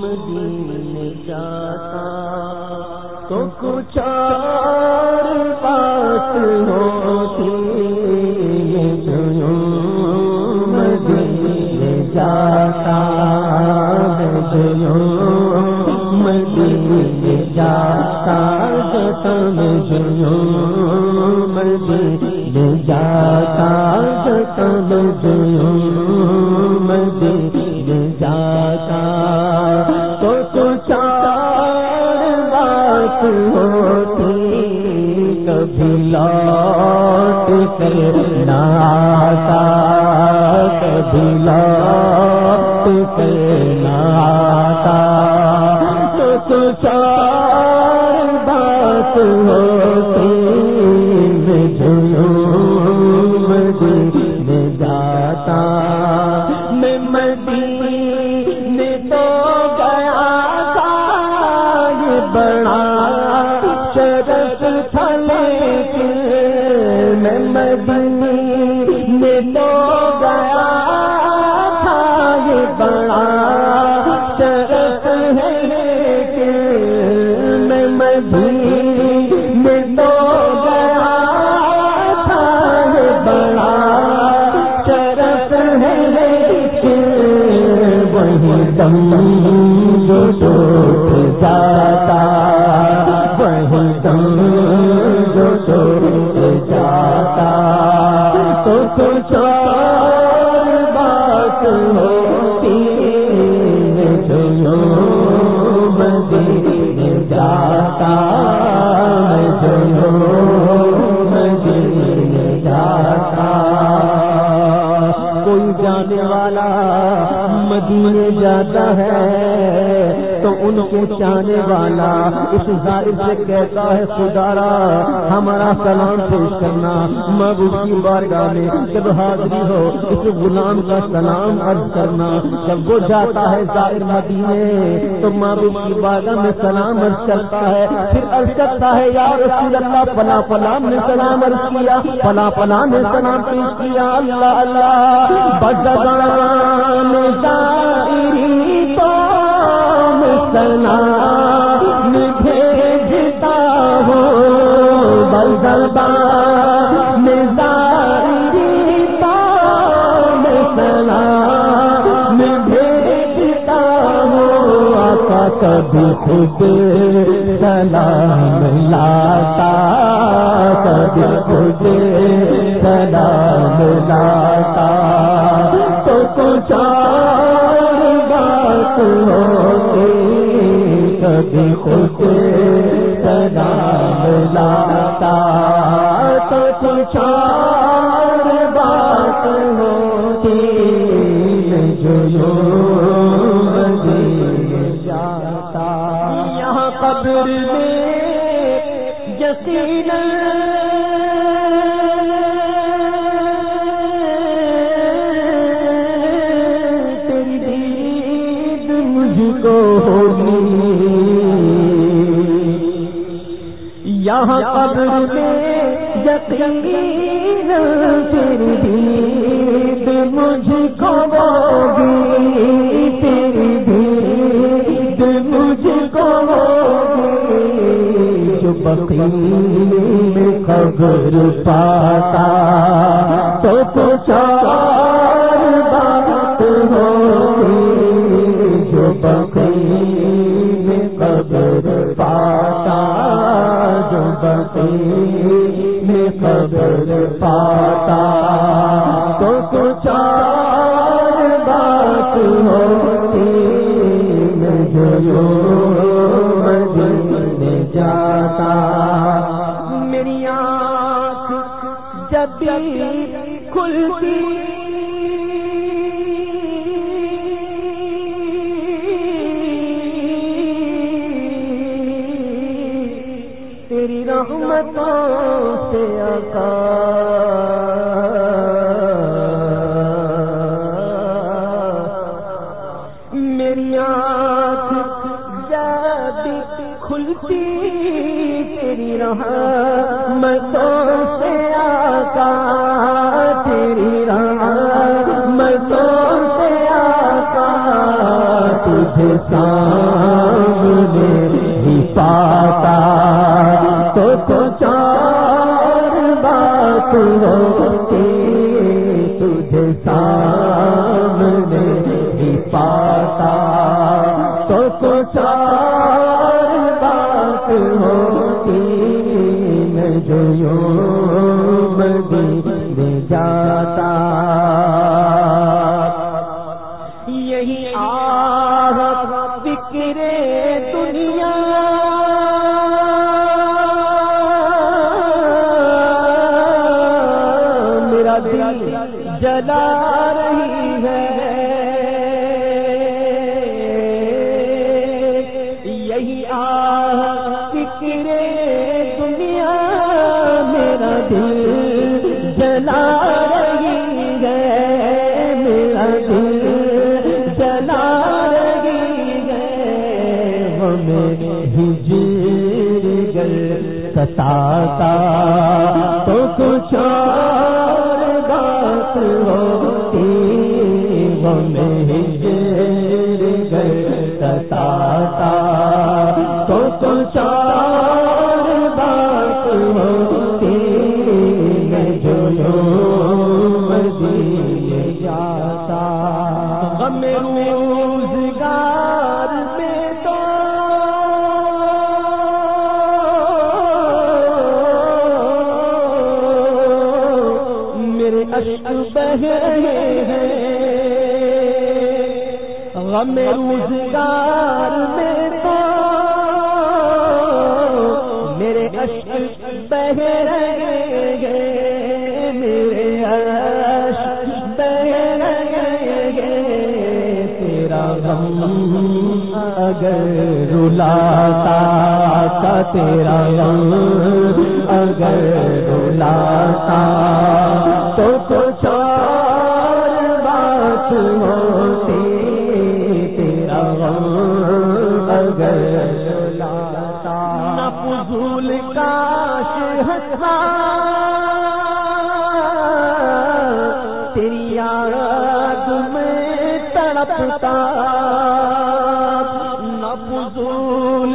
مدینے جاتا تو کچھ اور ہوتی مدینے جاتا مدینے جاتا جتن جنوں مدینے جاتا جتن جنوں ہوتی کبھی لوٹ کر ناتا کبھی لوٹ کر ناتا۔ تو کچھ بات ہوتی تھا لیکن میں تو گیا تھا یہ بڑا شرط ہے لیکن میں مدینے تو گیا تھا یہ بڑا شرط ہے وہی دم جو جاتا مدینے جاتا ہے، تو ان کو چاہنے والا اس ظاہر سے کہتا ہے خدارا ہمارا سلام پیش کرنا۔ محبوب کی بارگاہ میں جب حاضری ہو، اس غلام کا سلام عرض کرنا۔ جب وہ جاتا ہے ظاہر مدینے، تو محبوب کی بارگاہ میں سلام عرض کرتا ہے۔ پھر عرض کرتا ہے، یا رسول اللہ فلا فلا نے سلام عرض کیا فلا فلا نے سلام پیش کیا۔ اللہ اللہ بدگان شاعری تو سلام بھیجتا ہوں بلدان شاعری تو بھیجتا ہوں، آقا کبھی خود سلام لاتا، کبھی خود سلام لاتا۔ تو کچھ بات ہوتی قبر میں یقین تیری دید مجھ کو ہوگی یہاں قبر میں یقین تیری دید مجھ کو ہوگی، تیری دید مجھ کو ہوگی۔ جو بقی میں قبر پاتا، تو کچھ بات ہوگی۔ جو بقی میں قبر پاتا، جو بقی میں قبر پاتا۔ تو کچھ بات ہوتی جو مدینے جاتا۔ میری آنکھ جب بھی کھلتی۔ تیری رحمتوں سے آقا سامنے ہی پاتا۔ تو تو چار بات ہوتی تجھے سامنے یہی آہ فکر دنیا میرا دل جلا رہی ہے، میرا دل جلا رہی ہے۔ ہمیں ہجر گل ستاتا تو کچھ اشک بہ رہے ہیں غم روزگار میں تو میرے اشک بہ رہے ہیں میرے اشک بہ رہے ہیں تیرا غم اگر رلاتا کا تیرا غم، اگر رلاتا تو کچھ اور بات ہوتی، تیرا غم، اگر رلاتا نہ فضول کاش ہنسا، تیری یاد میں تڑپتا۔ نہ فضول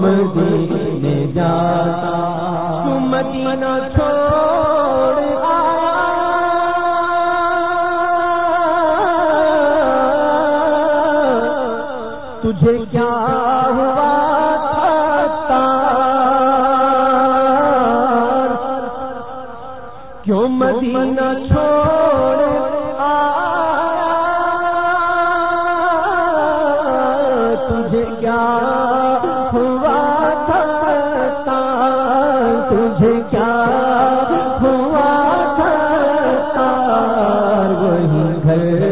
مدینے جاتا۔ تو مدینہ چھوڑ آیا تجھے کیا ہوا تھا؟ کیوں مدینہ چھوڑ تجھے کیا ہوا تھا؟ وہی گھر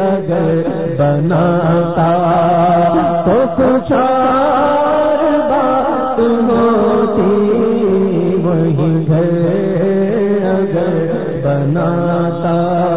اگر بناتا تو کچھ بات ہوتی۔ وہی گھر اگر بناتا